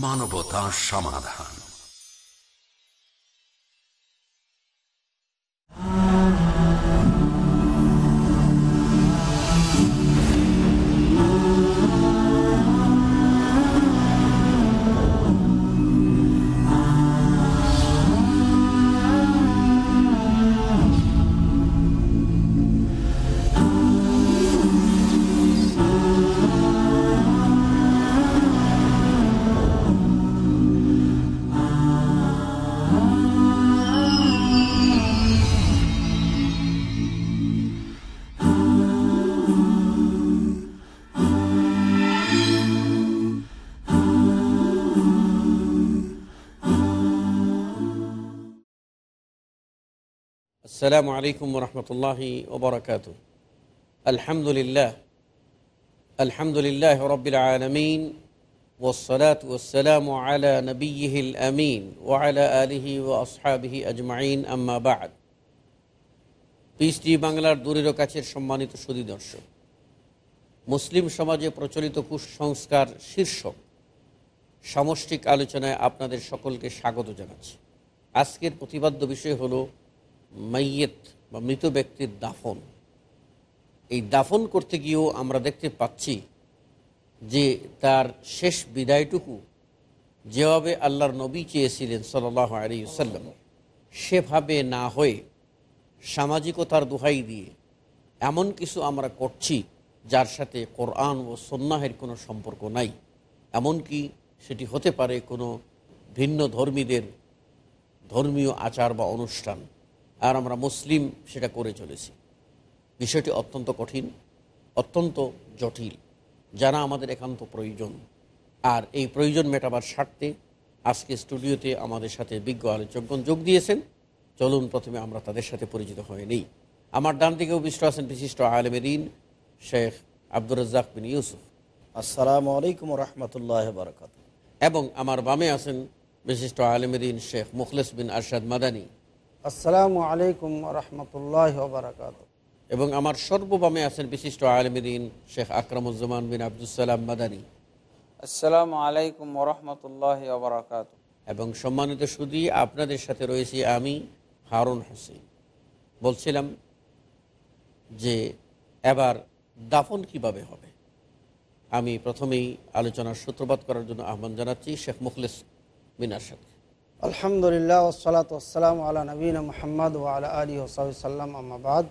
মানবতা সমাধান। আসসালামু আলাইকুম রহমতুল্লাহি ওবরাকাত আলহামদুলিল্লাহ আলহামদুলিল্লাহ রবিল আলমিন ওসলাত ওসালাম আলা নবীহিল আমিন ওয়ালা আলিহি ও আসহাবিহি আজমাইন আম্মাবাদ পিস টি বাংলার দূরেরও কাছের সম্মানিত সুদী দর্শক মুসলিম সমাজে প্রচলিত কুসংস্কার শীর্ষক সামষ্টিক আলোচনায় আপনাদের সকলকে স্বাগত জানাচ্ছি। আজকের প্রতিপাদ্য বিষয় হলো মাইয়েত বা মৃত ব্যক্তির দাফন। এই দাফন করতে গিয়েও আমরা দেখতে পাচ্ছি যে তার শেষ বিদায়টুকু যেভাবে আল্লাহর নবী চেয়েছিলেন সাল্লাহ আলী সাল্লাম সেভাবে না হয়ে সামাজিকতার দোহাই দিয়ে এমন কিছু আমরা করছি যার সাথে কোরআন ও সন্ন্যাহের কোনো সম্পর্ক নাই। এমনকি সেটি হতে পারে কোনো ভিন্ন ধর্মীদের ধর্মীয় আচার বা অনুষ্ঠান? আর আমরা মুসলিম সেটা করে চলেছি। বিষয়টি অত্যন্ত কঠিন অত্যন্ত জটিল। জানা আমাদের একান্ত প্রয়োজন। আর এই প্রয়োজন মেটাবার স্বার্থে আজকে স্টুডিওতে আমাদের সাথে বিজ্ঞ আলোচকগণ যোগ দিয়েছেন। চলুন প্রথমে আমরা তাদের সাথে পরিচিত হয়ে নেই। আমার ডান দিকে উপবিষ্ট আছেন বিশিষ্ট আলমেদিন শেখ আব্দুর রাজ্জাক বিন ইউসুফ। আসসালামু আলাইকুম রহমতুল্লাহ বারকাত এবং আমার বামে আছেন বিশিষ্ট আলমেদিন শেখ মুখলেস বিন আরশাদ মাদানী। আসসালামু আলাইকুম রহমতুল্লাহ বারকাত এবং আমার সর্ববামে আছেন বিশিষ্ট আলমদিন শেখ আকরামুজ্জামান বিন আবদুসালাম মাদানী। আসসালামু আলাইকুম ওরহমতুল্লাহ ওবরাকাত এবং সম্মানিত সুদী আপনাদের সাথে রয়েছি আমি হারুন হোসেন। বলছিলাম যে এবার দাফন কীভাবে হবে? আমি প্রথমেই আলোচনার সূত্রপাত করার জন্য আহ্বান জানাচ্ছি শেখ মুখলেস বিন আরশাদ। আলহামদুলিল্লাহ ওসালাত ওসালাম আলা নবীন মোহাম্মদ ও আলা আলী ওসাল্লাম আমাবাদ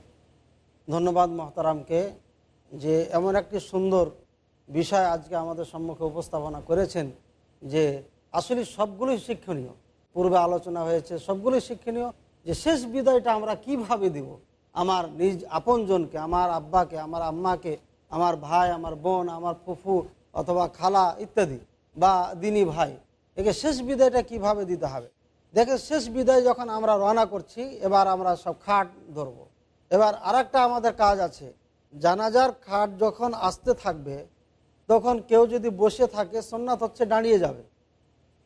ধন্যবাদ মহতারামকে যে এমন একটি সুন্দর বিষয় আজকে আমাদের সম্মুখে উপস্থাপনা করেছেন যে আসলে সবগুলোই শিক্ষণীয়। পূর্বে আলোচনা হয়েছে, সবগুলোই শিক্ষণীয় যে শেষ বিদায়টা আমরা কীভাবে দিব? আমার নিজ আপনজনকে, আমার আব্বাকে, আমার আম্মাকে, আমার ভাই, আমার বোন, আমার ফুফু অথবা খালা ইত্যাদি বা দিনী ভাই একে শেষ বিদায়টা কীভাবে দিতে হবে? দেখে শেষ বিদায় যখন আমরা রওনা করছি, এবার আমরা সব খাট ধরব। এবার আরেকটা আমাদের কাজ আছে। জানাজার খাট যখন আসতে থাকবে, তখন কেউ যদি বসে থাকে, সোননাথ হচ্ছে দাঁড়িয়ে যাবে।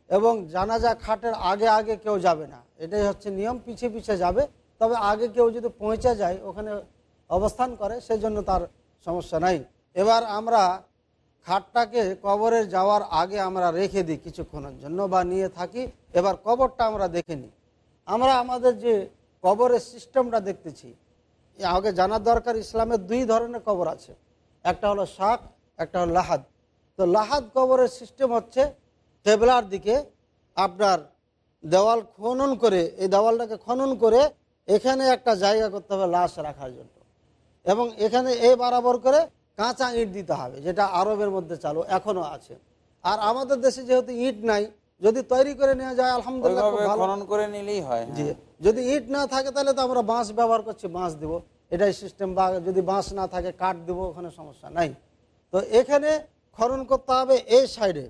এবং জানাজা খাটের আগে আগে কেউ যাবে না। এটাই হচ্ছে নিয়ম পিছিয়ে পিছিয়ে যাবে। তবে আগে কেউ যদি পৌঁছে যায়, ওখানে অবস্থান করে, সেজন্য তার সমস্যা নাই। এবার আমরা খাটটাকে কবরে যাওয়ার আগে আমরা রেখে দিই কিছুক্ষণের জন্য বা নিয়ে থাকি। এবার কবরটা আমরা দেখে নিই। আমরা আমাদের যে কবরের সিস্টেমটা দেখতেছি আগে জানার দরকার ইসলামের দুই ধরনের কবর আছে। একটা হলো শাক, একটা হলো লাহাদ। তো লাহাদ কবরের সিস্টেম হচ্ছে, কেবলার দিকে আপনার দেওয়াল খনন করে, এই দেওয়ালটাকে খনন করে এখানে একটা জায়গা করতে হবে লাশ রাখার জন্য। এবং এখানে এই বরাবর করে কাঁচা ইট দিতে হবে যেটা আরবের মধ্যে চালু এখনও আছে। আর আমাদের দেশে যেহেতু ইট নাই যদি তৈরি করে নেওয়া যায় আলহামদুলিল্লাহ খনন করে নিলেই হয় জি হ্যাঁ। যদি ইট না থাকে তাহলে তো আমরা বাঁশ ব্যবহার করছি বাঁশ দিব। এটাই সিস্টেম বা যদি বাঁশ না থাকে কাঠ দিব ওখানে সমস্যা নাই। তো এখানে খনন করতে হবে এই সাইডে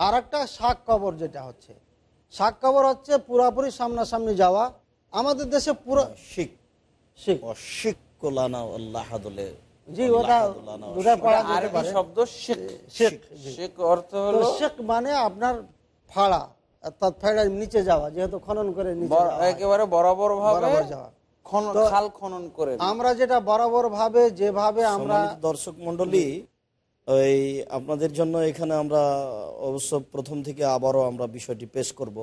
আর একটা শাক কবর যেটা হচ্ছে শাক কবর হচ্ছে পুরাপুরি সামনাসামনি যাওয়া। আমাদের দেশে পুরো শিখ শিখ। অশিক কোলানা আল্লাহাদুলে জি ওটা বোঝা পড়া আরবি শব্দ শেখ শেখ শেখ অর্থ হলো শেখ মানে আপনার ফাড়া অর্থাৎ ফাড়ার নিচে যাওয়া যেহেতু খনন করে নিচে। একেবারে বরাবর ভাবে যাওয়া। খনন তো- খাল খনন করে আমরা যেটা বরাবর ভাবে যেভাবে আমরা দর্শক মন্ডলী ওই আপনাদের জন্য এখানে আমরা অবশ্য প্রথম থেকে আবারও আমরা বিষয়টি পেশ করব।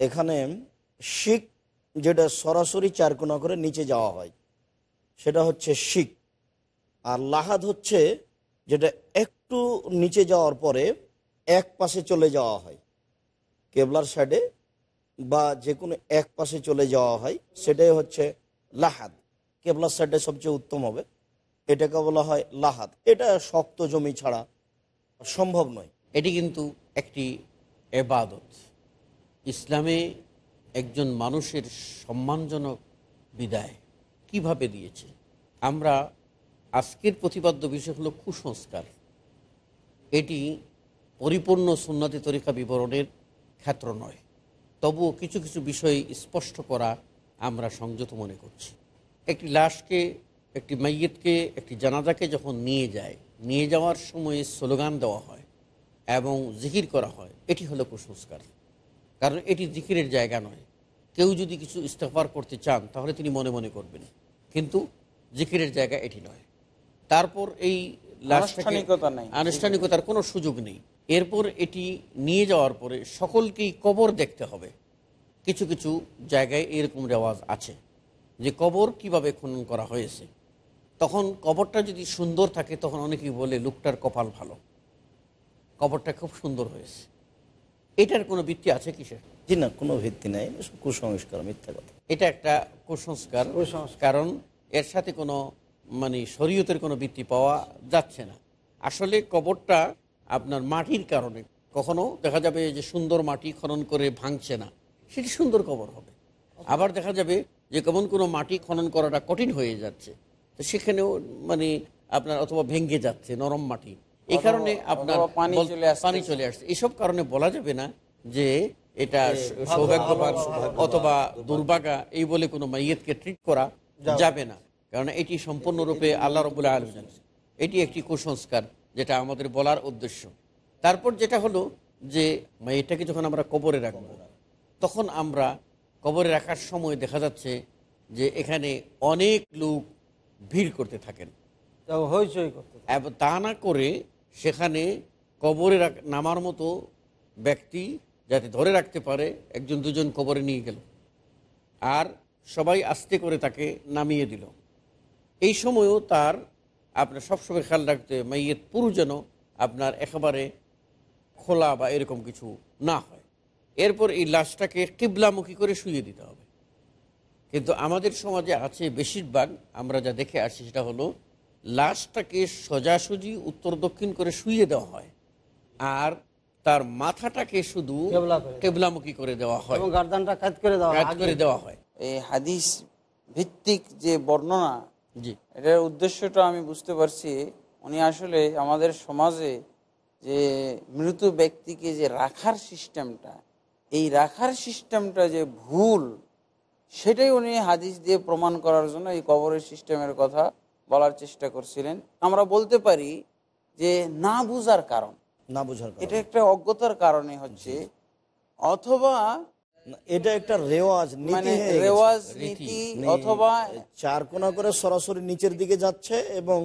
এখানে শিখ যেটা সরাসরি চারকোনা করে নিচে যাওয়া হয় সেটা হচ্ছে শিখ। আর লাহাদ হচ্ছে যেটা একটু নিচে যাওয়ার পরে এক পাশে চলে যাওয়া হয়। কেবলার সাইডে বা যে কোনো এক পাশে চলে যাওয়া হয়, সেটাই হচ্ছে লাহাদ। কেবলার সাইডে সবচেয়ে উত্তম হবে। এটাকে বলা হয় লাহাদ। এটা শক্ত জমি ছাড়া সম্ভব নয়। এটি কিন্তু একটি এবাদত। ইসলামে একজন মানুষের সম্মানজনক বিদায় কীভাবে দিয়েছে? আমরা আজকের প্রতিপাদ্য বিষয় হলো কুসংস্কার। এটি পরিপূর্ণ সুন্নতি তরিকা বিবরণের ক্ষেত্র নয়। তবুও কিছু কিছু বিষয় স্পষ্ট করা আমরা সংযত মনে করছি। একটি লাশকে, একটি মাইয়েতকে, একটি জানাজাকে যখন নিয়ে যায়, নিয়ে যাওয়ার সময়ে স্লোগান দেওয়া হয় এবং জিকির করা হয়, এটি হলো কুসংস্কার। কারণ এটি জিকিরের জায়গা নয়। কেউ যদি কিছু ইস্তফার করতে চান, তাহলে তিনি মনে মনে করবেন। কিন্তু জিকিরের জায়গা এটি নয়। তারপর এই আনুষ্ঠানিকতা নেই। আনুষ্ঠানিকতার কোনো সুযোগ নেই। এরপর এটি নিয়ে যাওয়ার পরে সকলকেই কবর দেখতে হবে। কিছু কিছু জায়গায় এরকম রেওয়াজ আছে যে কবর কীভাবে খনন করা হয়েছে। তখন কবরটা যদি সুন্দর থাকে তখন অনেকেই বলে লোকটার কপাল ভালো। কবরটা খুব সুন্দর হয়েছে। এটার কোনো ভিত্তি আছে কিসের জি না কোনো ভিত্তি নেই। কুসংস্কার মিথ্যা কথা। এটা একটা কুসংস্কার। কারণ এর সাথে কোনো মানে শরীয়তের কোনো ভিত্তি পাওয়া যাচ্ছে না। আসলে কবরটা আপনার মাটির কারণে। কখনো দেখা যাবে যে সুন্দর মাটি খনন করে ভাঙছে না। সেটি সুন্দর কবর হবে। আবার দেখা যাবে যে কেমন কোনো মাটি খনন করাটা কঠিন হয়ে যাচ্ছে। তো সেখানেও মানে আপনার অথবা ভেঙ্গে যাচ্ছে নরম মাটি। এই কারণে আপনার অথবা পানি চলে আসছে। পানি চলে আসছে। এসব কারণে বলা যাবে না যে এটা সৌভাগ্যবান অথবা দুর্ভাগা এই বলে কোনো মাইয়েতকে ট্রিট করা যাবে না। কারণ এটি সম্পূর্ণরূপে আল্লাহ রবুল্লাহ আলম জানেন এটি একটি কুসংস্কার যেটা আমাদের বলার উদ্দেশ্য। তারপর যেটা হলো যে এটাকে যখন আমরা কবরে রাখব তখন আমরা কবরে রাখার সময় দেখা যাচ্ছে যে এখানে অনেক লোক ভিড় করতে থাকেন। তা না করে সেখানে কবরে রাখ- নামার মতো ব্যক্তি যাতে ধরে রাখতে পারে একজন দুজন কবরে নিয়ে গেল। আর সবাই আস্তে করে তাকে নামিয়ে দিল। এই সময়ও তার আপনার সবসময় খেয়াল রাখতে মাইয়ের পুরো যেন আপনার একেবারে খোলা বা এরকম কিছু না হয়। এরপর এই লাশটাকে কিবলামুখী করে শুয়ে দিতে হবে। কিন্তু আমাদের সমাজে আছে বেশিরভাগ আমরা যা দেখে আসি সেটা হলো লাশটাকে সোজাসুজি উত্তর দক্ষিণ করে শুয়ে দেওয়া হয়। আর তার মাথাটাকে শুধু। কেবলামুখী করে দেওয়া হয়। এবং গার্দানটা কাজ করে দেওয়া কাজ করে দেওয়া হয়। এই হাদিস ভিত্তিক যে বর্ণনা জি। এটার উদ্দেশ্যটা আমি বুঝতে পারছি। উনি আসলে আমাদের সমাজে যে মৃত ব্যক্তিকে যে রাখার সিস্টেমটা এই রাখার সিস্টেমটা যে ভুল সেটাই উনি হাদিস দিয়ে প্রমাণ করার জন্য এই কবরের সিস্টেমের কথা বলার চেষ্টা করছিলেন। আমরা বলতে পারি যে না বুঝার কারণ। না বোঝার। এটা একটা অজ্ঞতার কারণে হচ্ছে। অথবা এটা একটা রেওয়াজ নীতি মানে রেওয়াজ নীতি। অথবা চার করে সরাসরি নিচের দিকে যাচ্ছে এবং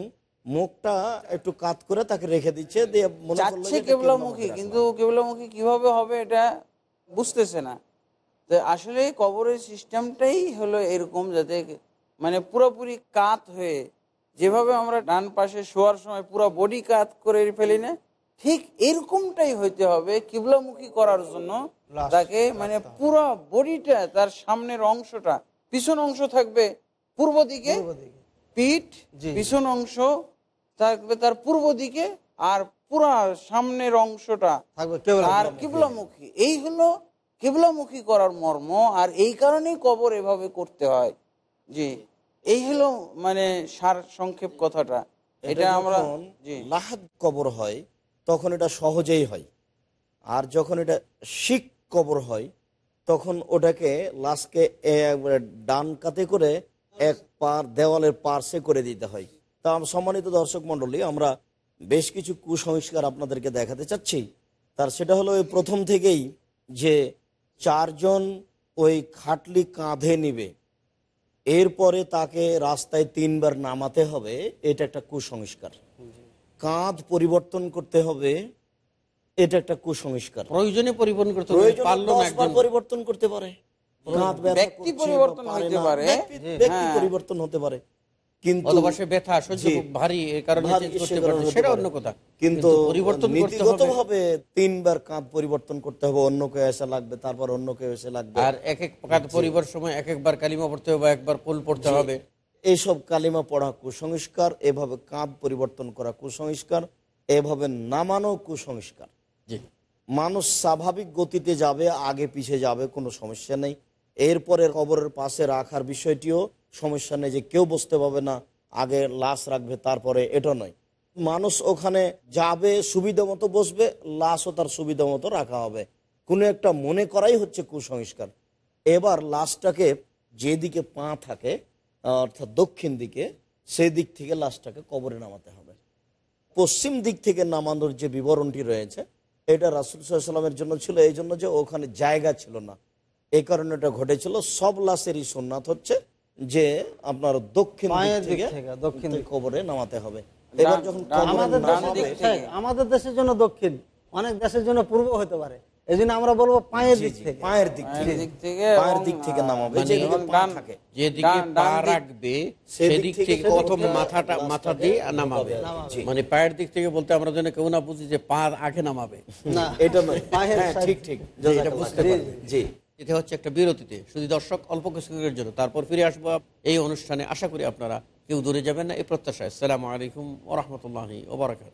মুখটা একটু কাত করে তাকে রেখে দিচ্ছে দিয়ে যাচ্ছে কেবলামুখী কেবলামুখী কিন্তু কেবলামুখী কীভাবে হবে এটা বুঝতেছে না। তো আসলে কবরের সিস্টেমটাই হলো এরকম যাতে মানে পুরোপুরি কাত হয়ে যেভাবে আমরা ডান পাশে শোয়ার সময় পুরো বডি কাত করে ফেলি না ঠিক এরকমটাই হইতে হবে কিবলামুখী করার জন্য। তাকে মানে পুরো বডিটা তার সামনের অংশটা পিছন অংশ থাকবে পূর্ব দিকে পিঠ পিছন অংশ থাকবে তার পূর্ব দিকে আর পুরা সামনের অংশটা থাকবে আর কিবলামুখী। এই হলো কিবলামুখী করার মর্ম আর এই কারণেই কবর এভাবে করতে হয়। জি এই হলো মানে সার সংক্ষেপ কথাটা। এটা আমরা কবর হয় তখন এটা সহজেই হয়। আর যখন এটা শিখ কবর হয়, তখন ওটাকে লাশকে ডান কাতে করে এক পার দেওয়ালের পার্শ্বে করে দিতে হয়। তা সম্মানিত দর্শক মণ্ডলী, আমরা বেশ কিছু কুসংস্কার আপনাদেরকে দেখাতে চাচ্ছি। তার সেটা হলো ওই প্রথম থেকেই যে চারজন ওই খাটলি কাঁধে নিবে। এরপরে তাকে রাস্তায় তিনবার নামাতে হবে, এটা একটা কুসংস্কার। কাঁধ পরিবর্তন করতে হবে এটা একটা কুসংস্কার। প্রয়োজনে পরিবর্তন করতে পরিবর্তন করতে পারে। ব্যক্তি পরিবর্তন হতে পারে। ব্যক্তি- ব্যক্তি। পরিবর্তন হতে পারে। কিন্তু ব্যথা সহ্য জি। খুব ভারী কারণে ভারী চেঞ্জ করতে সে কারণে পারছে। হতে সেটা অন্য কথা। কিন্তু পরিবর্তন করতে নীতিগত হবে। ভাবে তিনবার কাঁধ পরিবর্তন করতে হবে অন্য কেউ এসে লাগবে তারপর অন্য কেউ এসে লাগবে। আর এক এক কাজ পরিবার সময় এক একবার কালিমা পড়তে হবে একবার কুল পড়তে হবে। এইসব কালিমা পড়া কুসংস্কার এভাবে কাঁধ পরিবর্তন করা কুসংস্কার এভাবে নামানো কুসংস্কার। জি। মানুষ স্বাভাবিক গতিতে যাবে আগে পিছে যাবে কোনো সমস্যা নেই। এরপরে কবরের পাশে রাখার বিষয়টিও সমস্যা নেই যে কেউ বসতে পারবে না আগে লাশ রাখবে তারপরে এটা নয়। মানুষ ওখানে যাবে সুবিধা মতো বসবে লাশও তার সুবিধা মতো রাখা হবে। কোনো একটা মনে করাই হচ্ছে কুসংস্কার। এবার লাশটাকে যেদিকে পা থাকে অর্থাৎ দক্ষিণ দিকে সেই দিক থেকে লাশটাকে কবরে নামাতে হবে। পশ্চিম দিক থেকে নামানোর যে বিবরণটি রয়েছে এটা রাসুল সাল্লামের জন্য ছিল এই জন্য যে ওখানে জায়গা ছিল না। এই কারণে এটা ঘটেছিল। সব লাশেরই সোননাথ হচ্ছে যে আপনার দক্ষিণ দক্ষিণ দিক কবরে নামাতে হবে। এবার যখন। আমাদের দেশের জন্য দক্ষিণ অনেক দেশের জন্য পূর্ব হতে পারে। এই জন্য আমরা বলব পায়ের দিক থেকে। পায়ের দিক থেকে। দিক থেকে পায়ের দিক থেকে নামাবে মানে যেদিকে পা থাকে। যেদিকে পা রাখবে সেদিক থেকে প্রথম মাথাটা মাথা দিয়ে নামাবে। মানে পায়ের দিক থেকে বলতে আমরা যেন কেউ না বুঝি যে পা আগে নামাবে। না এটা নয়। পায়ের হ্যাঁ, ঠিক ঠিক। এটা বুঝতে। পারবে। জি। এটা হচ্ছে একটা বিরতিতে। শুধু দর্শক অল্প কিছুক্ষণের জন্য। তারপর ফিরে আসব এই অনুষ্ঠানে। আশা করি আপনারা কেউ দূরে যাবেন না। এই প্রত্যাশায়। আসসালামু আলাইকুম ওরহমতুল্লাহি ওবরাকাত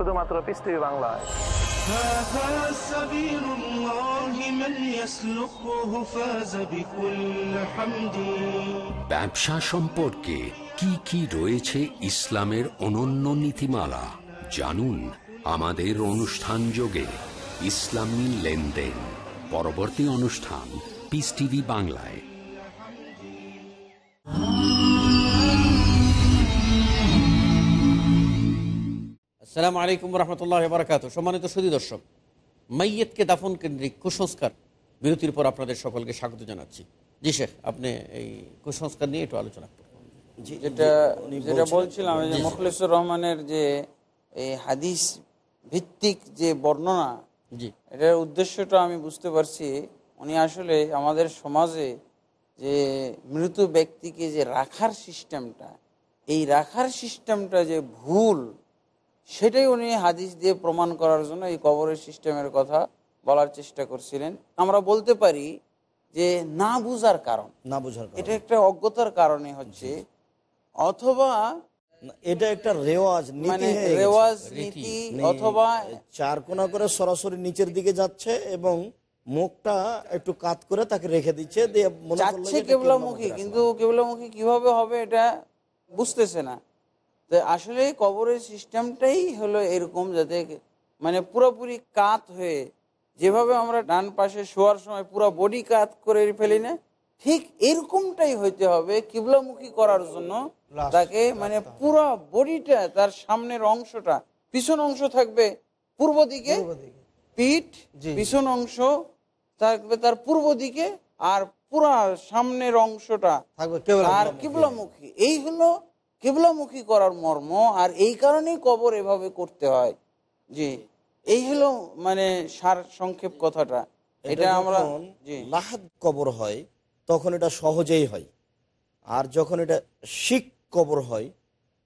শুধুমাত্র পিস টিভি বাংলায়। ব্যবসা সম্পর্কে কি কি রয়েছে ইসলামের অনন্য নীতিমালা জানুন আমাদের অনুষ্ঠান যোগে ইসলামী লেনদেন। পরবর্তী অনুষ্ঠান পিস টিভি বাংলায়। আসসালামু আলাইকুম রহমতুল্লাহ বারকাত সম্মানিত সুদী দর্শক মাইয়েতকে দাফন কেন্দ্রিক কুসংস্কার বিরতির পর আপনাদের সকলকে স্বাগত জানাচ্ছি। জি শেখ আপনি এই কুসংস্কার নিয়ে একটু আলোচনা করুন। জি, যেটা যেটা বলছিলাম যে মুখলেসুর রহমানের যে এই হাদিস ভিত্তিক যে বর্ণনা জি। এটার উদ্দেশ্যটা আমি বুঝতে পারছি। উনি আসলে আমাদের সমাজে যে মৃত ব্যক্তিকে যে রাখার সিস্টেমটা এই রাখার সিস্টেমটা যে ভুল সেটাই উনি হাদিস দিয়ে প্রমাণ করার জন্য এই কবরের সিস্টেমের কথা বলার চেষ্টা করছিলেন। আমরা বলতে পারি যে না বুঝার কারণ। না বোঝার কারণে। এটা একটা অজ্ঞতার কারণে হচ্ছে। অথবা এটা একটা রেওয়াজ মানে রেওয়াজ নীতি। অথবা চার কোনা করে সরাসরি নিচের দিকে যাচ্ছে এবং মুখটা একটু কাত করে তাকে রেখে দিচ্ছে দিয়ে কেবলামুখী কিন্তু কেবলামুখী কীভাবে হবে এটা বুঝতেছে না। তো আসলে কবরের সিস্টেমটাই হলো এরকম যাতে মানে পুরোপুরি কাত হয়ে যেভাবে আমরা ডান পাশে শোয়ার সময় পুরো বডি কাত করে ফেলি না ঠিক এরকমটাই হইতে হবে কিবলামুখী করার জন্য। তাকে মানে পুরো বডিটা তার সামনের অংশটা পিছন অংশ থাকবে পূর্ব দিকে পিঠ পিছন অংশ থাকবে তার পূর্ব দিকে আর পুরা সামনের অংশটা থাকবে আর কিবলামুখী। এই হলো কিবলামুখী করার মর্ম আর এই কারণেই কবর এভাবে করতে হয়। জি এই হলো মানে সার সংক্ষেপ কথাটা। এটা আমরা লাহাদ কবর হয় তখন এটা সহজেই হয়। আর যখন এটা শিখ কবর হয়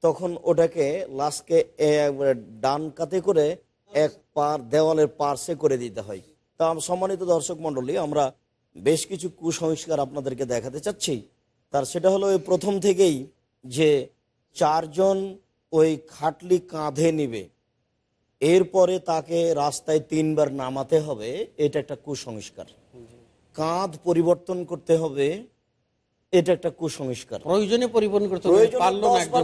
তখন ওটাকে লাশকে একবারে ডান কাতে করে এক পার দেওয়ালের পার্শ্বে করে দিতে হয়। তা সম্মানিত দর্শক মণ্ডলী আমরা বেশ কিছু কুসংস্কার আপনাদেরকে দেখাতে চাচ্ছি। তার সেটা হলো ওই প্রথম থেকেই যে চারজন ওই খাটলি কাঁধে নিবে। এরপরে তাকে রাস্তায় তিনবার নামাতে হবে এটা একটা কুসংস্কার। কাঁধ পরিবর্তন করতে হবে এটা একটা কুসংস্কার। প্রয়োজনে পরিবর্তন করতে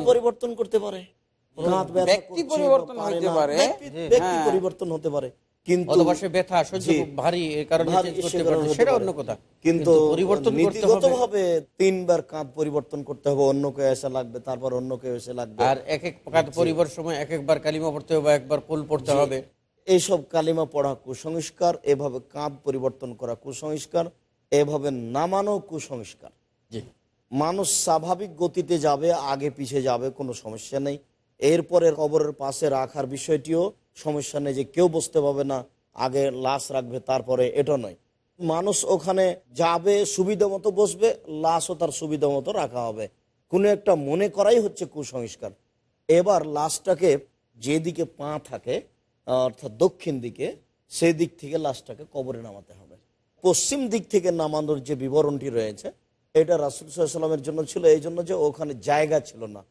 পরিবর্তন করতে পারে। হ্যাঁ। পরিবর্তন হতে পারে। কিন্তু ব্যথা সহ্য ভারী কারণে ভারী, চেঞ্জ সে করতে কারণে পারে হতে সেটা অন্য কথা। কিন্তু পরিবর্তন নীতিগতভাবে তিনবার কাঁধ পরিবর্তন করতে হবে অন্য কেউ এসে লাগবে তারপর অন্য কেউ এসে লাগবে। আর এক এক কাজ পরিবার সময় এক একবার কালিমা পড়তে হবে একবার কুল পড়তে হবে। এইসব কালিমা পড়া কুসংস্কার এভাবে কাঁধ পরিবর্তন করা কুসংস্কার এভাবে নামানো কুসংস্কার। মানুষ স্বাভাবিক গতিতে যাবে আগে পিছে যাবে কোনো সমস্যা নেই। এরপরে কবরের পাশে রাখার বিষয়টিও সমস্যা নেই যে কেউ বসতে পাবে না, আগে লাশ রাখবে, তারপরে এটা নয়। মানুষ ওখানে যাবে, সুবিধা মতো বসবে, লাশও তার সুবিধা মতো রাখা হবে। কোনো একটা মনে করাই হচ্ছে কুসংস্কার। এবার লাশটাকে যেদিকে পা থাকে, অর্থাৎ দক্ষিণ দিকে সেই দিক থেকে লাশটাকে কবরে নামাতে হবে। পশ্চিম দিক থেকে নামানোর যে বিবরণটি রয়েছে, এটা রাসুল সাল্লামের জন্য ছিল, এই জন্য যে ওখানে জায়গা ছিল না।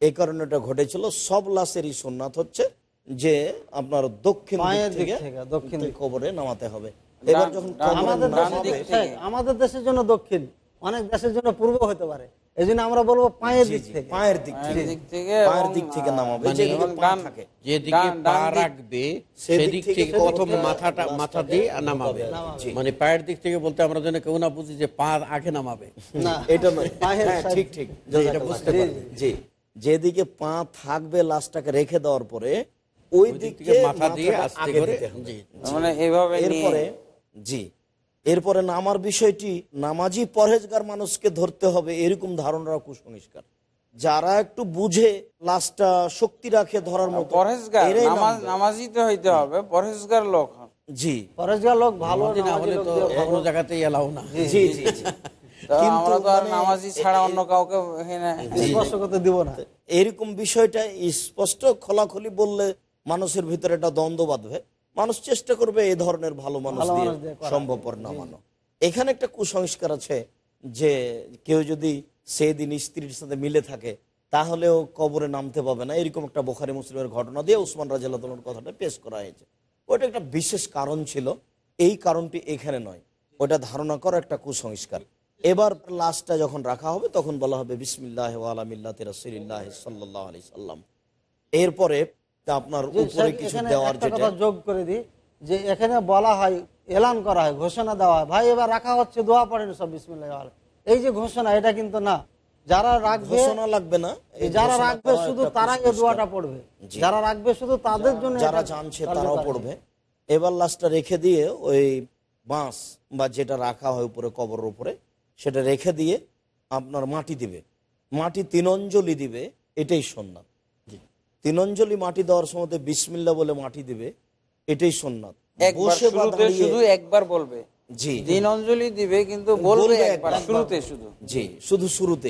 এই কারণে এটা ঘটেছিল। সব লাশেরই সোননাথ হচ্ছে যে আপনার দক্ষিণ পায়ের দিক থেকে দক্ষিণ কবরে নামাতে হবে। এবার যখন আমাদের থেকে। আমাদের দেশের জন্য দক্ষিণ অনেক দেশের জন্য পূর্ব হতে পারে। এই জন্য আমরা বলব পায়ের দিক থেকে। পায়ের দিক থেকে। পায়ের দিক থেকে নামাবে। মানে যেদিকে পা রাখবে সেদিক থেকে প্রথম মাথাটা মাথা দিয়ে নামাবে। মানে পায়ের দিক থেকে বলতে আমরা যেন কেউ না বুঝি যে পা আগে নামাবে। না এটা নয়। পায়ের হ্যাঁ, ঠিক ঠিক। বুঝতে পারবে। জি। যেদিকে পা থাকবে লাশটাকে রেখে দেওয়ার পরে ওই দিক মাথা দিয়ে আস্তে করে মানে এইভাবে নিয়ে এরপরে জি। এরপরে নামার বিষয়টি নামাজি পরহেজগার মানুষকে ধরতে হবে এরকম ধারণা কুসংস্কার। যারা একটু বুঝে লাশটা শক্তি রাখে ধরার মতো পরহেজগার নামাজ নামাজি তো হইতে হবে পরহেজগার লোক জি। পরেশগার লোক ভালো না হলে তো কোনো জায়গাতেই এলাও না। জি জি এরকম বিষয়টা স্পষ্ট খোলাখুলি বললে মানুষের ভিতরে একটা দ্বন্দ্ব বাঁধবে। মানুষ চেষ্টা করবে এই ধরনের ভালো মানুষ দিয়ে সম্ভবপর নামানো। এখানে একটা কুসংস্কার আছে যে কেউ যদি সেই দিন স্ত্রীর সাথে মিলে থাকে তাহলেও কবরে নামতে পাবে না। এরকম একটা বোখারি মুসলিমের ঘটনা দিয়ে উসমান রাজিয়াল কথাটা পেশ করা হয়েছে। ওটা একটা বিশেষ কারণ ছিল। এই কারণটি এখানে নয়। ওটা ধারণা করা একটা কুসংস্কার। এবার লাশটা যখন রাখা হবে তখন বলা হবে বিসমিল্লাহ আলামিল্লাহ রসুলিল্লাহ সাল্লাহ আলি সাল্লাম। এরপরে আপনার উপরে কিছু দেওয়ার যেটা যোগ করে দিই যে এখানে বলা হয় এলান করা হয় ঘোষণা দেওয়া হয়। ভাই এবার রাখা হচ্ছে দোয়া পড়েন সব বিসমিল্লাহ এই যে ঘোষণা এটা কিন্তু না। যারা রাখবে ঘোষণা লাগবে না। যারা রাখবে শুধু তারাই এই দোয়াটা পড়বে। যারা রাখবে শুধু তাদের জন্য যারা জানছে তারাও পড়বে। এবার লাশটা রেখে দিয়ে ওই বাঁশ বা যেটা রাখা হয় উপরে কবরের উপরে সেটা রেখে দিয়ে আপনার মাটি দিবে। মাটি তিন অঞ্জলি দিবে এটাই সন্ন্যাত তিন অঞ্জলি মাটি দেওয়ার সময় বিসমিল্লা বলে মাটি দিবে এটাই সন্ন্যাত একবার শুধু বলবে। জি। দিন দিবে কিন্তু বলবে বলবে একবার একবার। শুরুতে শুধু। জি শুধু শুরুতে।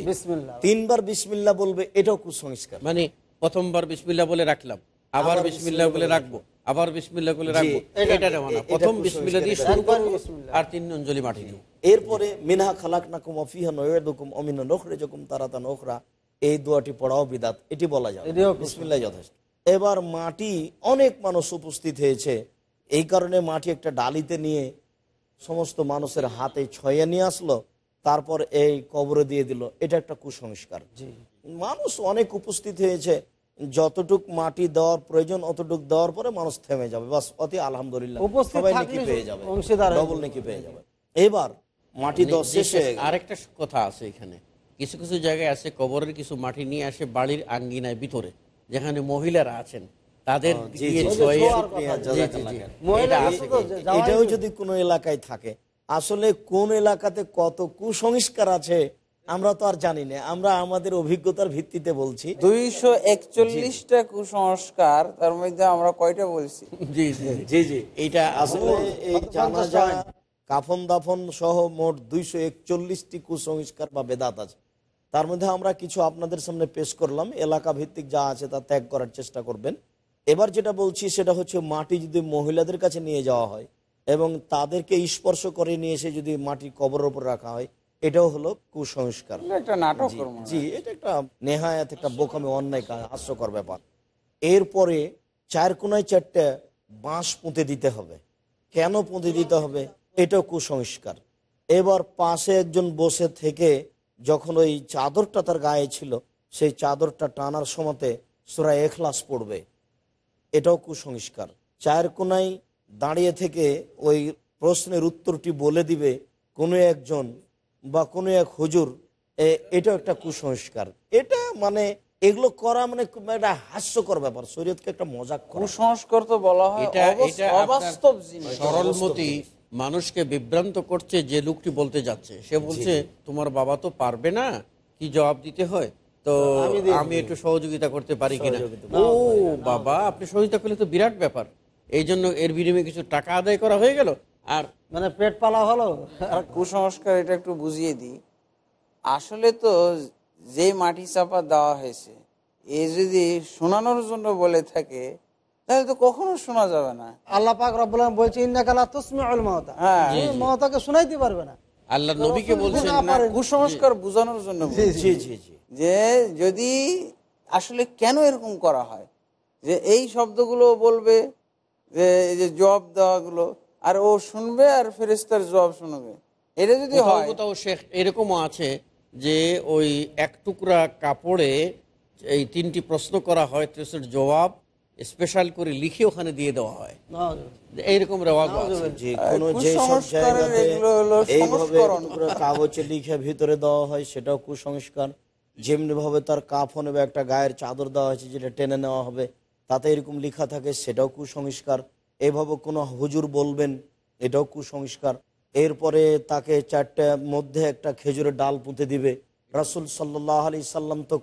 তিনবার বিসমিল্লা বলবে এটাও কুসংস্কার। মানে প্রথমবার বিসমিল্লা বলে রাখলাম আবার আবার বিসমিল্লা বলে রাখব আবার বিসমিল্লা বলে রাখব এটা- এটা না। প্রথম বিসমিল্লা দিয়ে শুরু করব আর তিন অঞ্জলি মাটি দিব। এরপরে মিনহা খালাক নাকুম অফিহা নয়দুকুম অমিন নখরে যকুম তারাতা নখরা এই দোয়াটি পড়াও বিদাত এটি বলা যাবে কুসংস্কার। বিসমিল্লাহ যথেষ্ট। এবার মাটি অনেক মানুষ উপস্থিত হয়েছে। এই কারণে মাটি একটা ডালিতে নিয়ে সমস্ত মানুষের হাতে ছয়ে নিয়ে আসলো তারপর এই কবরে দিয়ে দিল। এটা একটা কুসংস্কার। মানুষ অনেক উপস্থিত হয়েছে। যতটুক মাটি দেওয়ার প্রয়োজন অতটুক দেওয়ার পরে মানুষ থেমে যাবে। বাস অতি আলহামদুলিল্লাহ। উপস্থিত সবাই নাকি পেয়ে যাবে। অংশীদার ডবল নাকি পেয়ে যাবে। এবার মাটি দেওয়া শেষে শেষ আরেকটা কথা আছে এখানে। কিছু কিছু জায়গায় আছে কবরের কিছু মাটি নিয়ে আসে বাড়ির আঙ্গিনায় ভিতরে যেখানে মহিলারা আছেন। তাদের এটাও যদি কোনো এলাকায় থাকে আসলে কোন এলাকাতে কত কুসংস্কার আছে আমরা তো আর জানি না। আমরা আমাদের অভিজ্ঞতার ভিত্তিতে বলছি। দুইশো একচল্লিশটা কুসংস্কার তার মধ্যে আমরা কয়টা বলছি? জি জি জি। জি এইটা আসলে এই জানাজা কাফন দাফন সহ মোট দুইশো একচল্লিশটি কুসংস্কার বা বেদাত আছে। তার মধ্যে আমরা কিছু আপনাদের সামনে পেশ করলাম। এলাকা ভিত্তিক যা আছে তা ত্যাগ করার চেষ্টা করবেন। এবার যেটা বলছি সেটা হচ্ছে মাটি যদি মহিলাদের কাছে নিয়ে যাওয়া হয় এবং তাদেরকে স্পর্শ করে নিয়ে এসে যদি মাটি কবরের উপর রাখা হয় এটাও হলো কুসংস্কার। জি, এটা একটা নেহায়াত একটা বোকামি অন্যায় হাস্যকর ব্যাপার। এরপরে চার কোনায় চারটে বাঁশ পুঁতে দিতে হবে। কেন পুঁতে দিতে হবে? এটাও কুসংস্কার। এবার পাশে একজন বসে থেকে যখন ওই চাদরটা তার গায়ে ছিল সেই চাদরটা টানার সময়তে সুরা এখলাস পড়বে। এটাও কুসংস্কার। চায়ের কোনায় দাঁড়িয়ে থেকে ওই প্রশ্নের উত্তরটি বলে দিবে কোনো একজন বা কোনো এক হুজুর এ- এটাও একটা কুসংস্কার। এটা মানে এগুলো করা মানে একটা হাস্যকর ব্যাপার। শরীয়তকে একটা মজাক করা। কুসংস্কার তো বলা হয় সরলমতি মানুষকে বিভ্রান্ত করছে যে লোকটি বলতে যাচ্ছে। সে বলছে তোমার বাবা তো পারবে না? কি জবাব দিতে হয়? তো আমি একটু সহযোগিতা করতে পারি কিনা? ও বাবা আপনি সহযোগিতা করলে তো বিরাট ব্যাপার। এই জন্য এর বিনিময়ে কিছু টাকা আদায় করা হয়ে গেল। আর মানে পেট পালা হলো। আর কুসংস্কার এটা একটু বুঝিয়ে দিই। আসলে তো যে মাটি চাপা দেওয়া হয়েছে এ যদি শোনানোর জন্য বলে থাকে তাহলে তো কখনো শোনা যাবে না। আল্লাহ পাক রব্বুল আলামিন বলছে ইন্নাকালা তুসমিউল মাউতা। হ্যাঁ। মওতাকে শোনাইতে পারবে না। আল্লাহ নবীকে বলছেন না কুসংস্কার বোঝানোর জন্য জি জি জি যে যদি আসলে কেন এরকম করা হয়? যে এই শব্দগুলো বলবে যে এই যে জবাব দেওয়াগুলো আর ও শুনবে আর ফেরেস্তার জবাব শুনবে। এটা যদি হয় কোথাও শেখ এরকমও আছে যে ওই এক টুকরা কাপড়ে এই তিনটি প্রশ্ন করা হয় জবাব স্পেশাল করে লিখে ওখানে দিয়ে দেওয়া হয়। এইরকম রেওয়াজ কাগজে লিখে ভিতরে দেওয়া হয় সেটাও কুসংস্কার। যেমনি ভাবে তার কাফনে বা একটা গায়ের চাদর দেওয়া হয়েছে যেটা টেনে নেওয়া হবে তাতে এরকম লেখা থাকে সেটাও কুসংস্কার। এভাবে কোনো হুজুর বলবেন এটাও কুসংস্কার। এরপরে তাকে চারটে মধ্যে একটা খেজুরের ডাল পুঁতে দিবে। রাসুল সাল্লাহ আলি সাল্লাম তো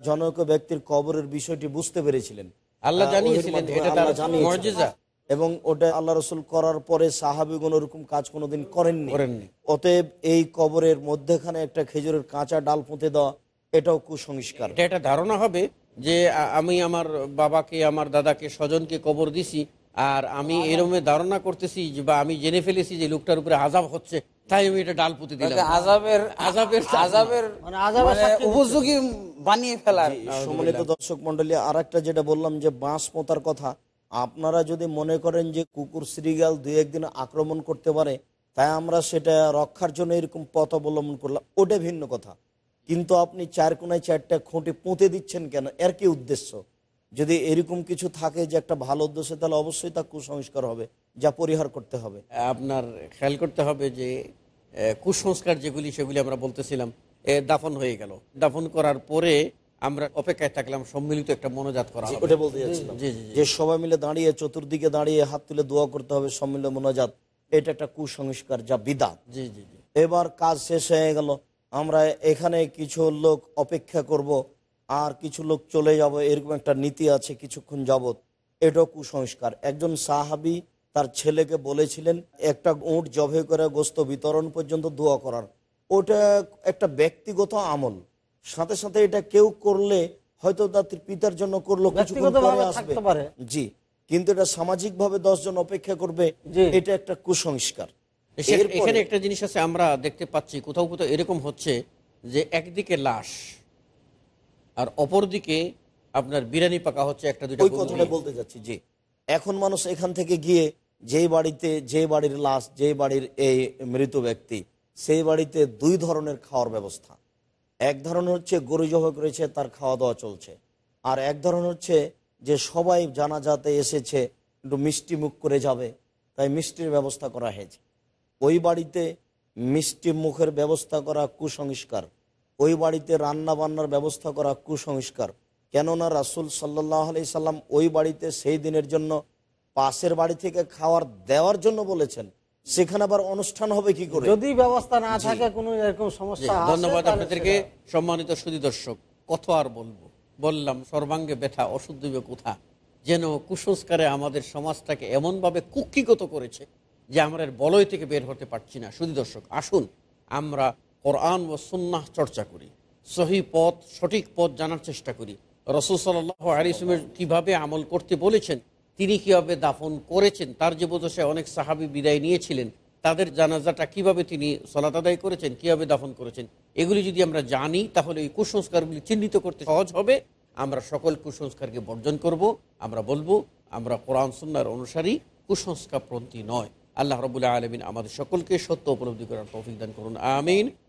জনক ব্যক্তির কবরের বিষয়টি বুঝতে পেরেছিলেন। আল্লাহ জানিয়েছিলেন, এটা তার মুজিজা। এবং ওটা আল্লাহ রসুল করার পরে সাহাবিগুন ওরকম কাজ কোনোদিন করেননি করেননি। অতএব এই কবরের মধ্যেখানে একটা খেজুরের কাঁচা ডাল পুঁতে দেওয়া এটাও কুসংস্কার এটা ধারণা হবে যে আমি আমার বাবাকে আমার দাদাকে স্বজনকে কবর দিছি আর আমি এরমে ধারণা করতেছি বা আমি জেনে ফেলেছি যে লোকটার উপরে আজাব হচ্ছে তাই আমি এটা ডাল পুঁতে দিলাম। আজাবের আজাবের আজাবের। উপযোগী বানিয়ে ফেলার সম্মানিত দর্শক মন্ডলী আর একটা যেটা বললাম যে বাঁশ পোতার কথা আপনারা যদি মনে করেন যে কুকুর শ্রীগাল দু একদিন আক্রমণ করতে পারে তাই আমরা সেটা রক্ষার জন্য এরকম পথ অবলম্বন করলাম। ওটা ভিন্ন কথা। কিন্তু আপনি চার কোনায় চারটা খুঁটে পুঁতে দিচ্ছেন কেন? এর কি উদ্দেশ্য? যদি এরকম কিছু থাকে যে একটা ভালো উদ্দেশ্য তাহলে অবশ্যই তা কুসংস্কার হবে যা পরিহার করতে হবে। আপনার খেয়াল করতে হবে যে কুসংস্কার যেগুলি সেগুলি আমরা বলতেছিলাম দাফন হয়ে গেল। দাফন করার পরে আমরা অপেক্ষায় থাকলাম সম্মিলিত একটা মনোজাত করা ওটা বলতে যাচ্ছিলাম। যে সবাই মিলে দাঁড়িয়ে চতুর্দিকে দাঁড়িয়ে হাত তুলে দোয়া করতে হবে সম্মিলিত মনোজাত এটা একটা কুসংস্কার যা বিদাত। জি জি জি। এবার কাজ শেষ হয়ে গেল আমরা এখানে কিছু লোক অপেক্ষা করব আর কিছু লোক চলে যাব এরকম একটা নীতি আছে কিছুক্ষণ যাবত এটাও কুসংস্কার একজন সাহাবি তার ছেলেকে বলেছিলেন একটা উঁট জবে করে গোস্ত বিতরণ পর্যন্ত দোয়া করার। ওটা একটা ব্যক্তিগত আমল। সাথে সাথে এটা কেউ করলে হয়তো তার পিতার জন্য করল আসবে। জি। কিন্তু এটা সামাজিক ভাবে জন অপেক্ষা করবে। এটা একটা কুসংস্কার। এখানে একটা জিনিস আছে আমরা দেখতে পাচ্ছি কোথাও কোথাও এরকম হচ্ছে যে একদিকে লাশ আর অপরদিকে আপনার বিরিয়ানি পাকা হচ্ছে একটা দুইটা ওই কথাটা বলতে যাচ্ছি জি। এখন মানুষ এখান থেকে গিয়ে যেই বাড়িতে যে বাড়ির লাশ যেই বাড়ির এই মৃত ব্যক্তি সেই বাড়িতে দুই ধরনের খাওয়ার ব্যবস্থা। এক ধরনের হচ্ছে গরু জবাই করেছে তার খাওয়া দাওয়া চলছে। আর এক ধরনের হচ্ছে যে সবাই জানাজাতে এসেছে একটু মিষ্টি মুখ করে যাবে তাই মিষ্টির ব্যবস্থা করা হয়েছে। ওই বাড়িতে মিষ্টি মুখের ব্যবস্থা করা কুসংস্কার। ওই বাড়িতে রান্না বান্নার ব্যবস্থা করা কুসংস্কার। কেননা রাসুল সাল্লাহ আলি সাল্লাম ওই বাড়িতে সেই দিনের জন্য পাশের বাড়ি থেকে খাওয়ার দেওয়ার জন্য বলেছেন। সেখানে আবার অনুষ্ঠান হবে কি করে? যদি ব্যবস্থা না থাকে কোনো এরকম সমস্যা ধন্যবাদ আপনাদেরকে। সম্মানিত সুদী দর্শক কত আর বলব। বললাম সর্বাঙ্গে ব্যথা অশুদ্ধ কোথা? যেন কুসংস্কারে আমাদের সমাজটাকে এমনভাবে কুক্ষিগত করেছে যে আমরা এর বলয় থেকে বের হতে পারছি না। সুদী দর্শক আসুন আমরা কোরআন ও সুন্নাহ চর্চা করি। সহি পথ, সঠিক পথ জানার চেষ্টা করি। রসুল সাল্লাহ আলিসমের কীভাবে আমল করতে বলেছেন, তিনি কীভাবে দাফন করেছেন, তার যে বোধ অনেক সাহাবি বিদায় নিয়েছিলেন, তাদের জানাজাটা কীভাবে তিনি সলাত আদায় করেছেন, কীভাবে দাফন করেছেন, এগুলি যদি আমরা জানি, তাহলে এই কুসংস্কারগুলি চিহ্নিত করতে সহজ হবে। আমরা সকল কুসংস্কারকে বর্জন করব, আমরা বলব, আমরা কোরআন সুন্নার অনুসারী, কুসংস্কারপন্থী নয়। আল্লাহ রবুল্লাহ আলমিন আমাদের সকলকে সত্য উপলব্ধি করার তৌফিক দান করুন, আমিন।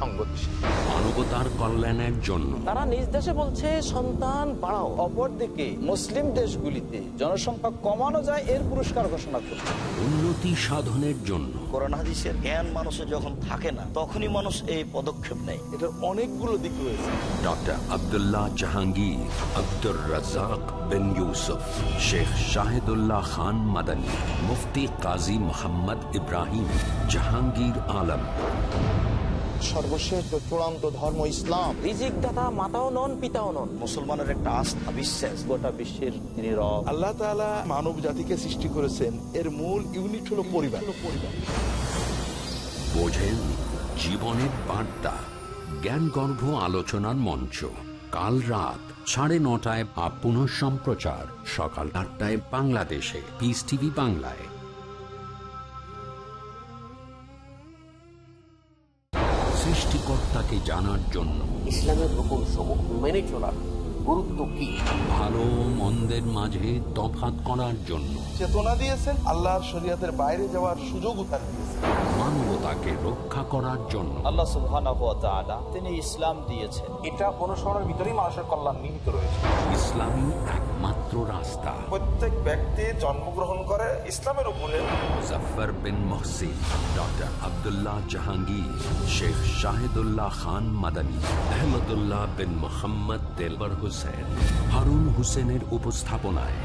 সঙ্গতিশীল মানবতার কল্যাণের জন্য। তারা নিজ দেশে বলছে সন্তান বাড়াও অপরদিকে মুসলিম দেশগুলিতে জনসংখ্যা কমানো যায় এর পুরস্কার ঘোষণা করছে। উন্নতি সাধনের জন্য। কোরআন হাদিসের জ্ঞান মানুষের যখন থাকে না তখনই মানুষ এই পদক্ষেপ নেয়। এটার অনেকগুলো দিক রয়েছে। ডক্টর আবদুল্লাহ জাহাঙ্গীর আব্দুর রাজাক বিন ইউসুফ শেখ শাহিদুল্লাহ খান মাদানী মুফতি কাজী মোহাম্মদ ইব্রাহিম জাহাঙ্গীর আলম। সর্বশেষ চূড়ান্ত ধর্ম ইসলাম রিজিক দাতা মাতাও নন পিতাও নন। মুসলমানের একটা আস্থা বিশ্বাস। গোটা বিশ্বের তিনি রব। আল্লাহ তাআলা মানব জাতিকে সৃষ্টি করেছেন। এর মূল ইউনিট হলো পরিবার। বোঝেন জীবনের বার্তা। জ্ঞানগর্ভ আলোচনার মঞ্চ। কাল রাত সাড়ে নটায় বা পুনঃ সম্প্রচার সকাল আটটায় বাংলাদেশে। পিস টিভি বাংলায়। সৃষ্টিকর্তাকে জানার জন্য। ইসলামের হুকুম সমূহ মেনে চলার গুরুত্ব কি? ভালো মন্দের মাঝে তফাৎ করার জন্য। চেতনা দিয়েছেন আল্লাহর শরীয়তের বাইরে যাওয়ার সুযোগও তার দিয়েছেন। মানবতাকে রক্ষা করার জন্য। আল্লাহ সুবহানাহু ওয়া তাআলা তিনি ইসলাম দিয়েছেন। এটা অনুসরণের ভিতরেই মানুষের কল্যাণ নিহিত রয়েছে। ইসলামী একমাত্র রাস্তা। প্রত্যেক ব্যক্তি জন্মগ্রহণ করে ইসলামের উপরে। মুজফার বিন মহসিন ডক্টর আবদুল্লাহ জাহাঙ্গীর শেখ শাহিদুল্লাহ খান মাদানী আহমদুল্লাহ বিন মোহাম্মদ তেলবর হুসেন হারুন হুসেনের উপস্থাপনায়।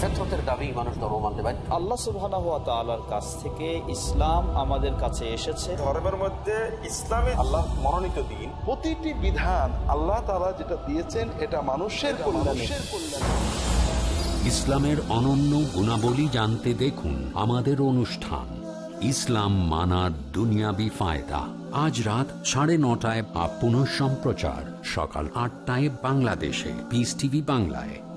ফেতরতের দাবি মানুষ ধর্ম মানতে পারে আল্লাহ সুবহানাহু ওয়া তাআলার কাছ থেকে ইসলাম আমাদের কাছে এসেছে। ধর্মের মধ্যে ইসলামে আল্লাহ মনোনীত দিন। প্রতিটি বিধান আল্লাহ তাআলা যেটা দিয়েছেন এটা মানুষের কল্যাণে। ইসলামের অনন্য গুণাবলী জানতে দেখুন আমাদের অনুষ্ঠান। ইসলাম মানার দুনিয়াবি ফায়দা। আজ রাত সাড়ে নটায় বা পুনঃ সম্প্রচার সকাল আটটায় বাংলাদেশে। পিস টিভি বাংলায়।